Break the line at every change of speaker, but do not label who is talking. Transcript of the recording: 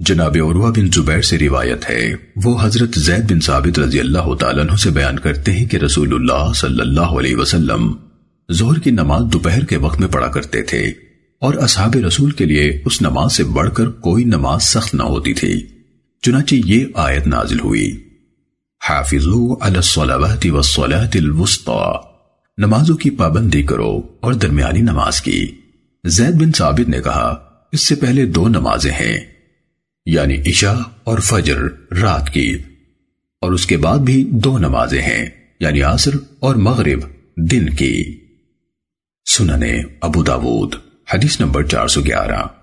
جناب عروہ بن زبیر سے روایت ہے۔ وہ حضرت زید بن ثابت رضی اللہ تعالیٰ عنہ سے بیان کرتے ہیں کہ رسول اللہ صلی اللہ علیہ وسلم زہر کی نماز دوپہر کے وقت میں پڑھا کرتے تھے اور اصحاب رسول کے لیے اس نماز سے بڑھ کر کوئی نماز سخت نہ ہوتی تھی۔ چنانچہ یہ آیت نازل ہوئی۔ حافظو علی الصلاوات والصلاة الوسطى نمازوں کی پابندی کرو اور درمیانی نماز کی۔ زید بن ثابت نے کہا، اس سے پہلے دو نمازیں ہیں۔ یعنی عشاء اور فجر رات کی۔ اور اس کے بعد بھی دو نمازیں ہیں یعنی عصر اور مغرب دن کی۔ سننے ابو داود، حدیث نمبر چار سو گیارہ۔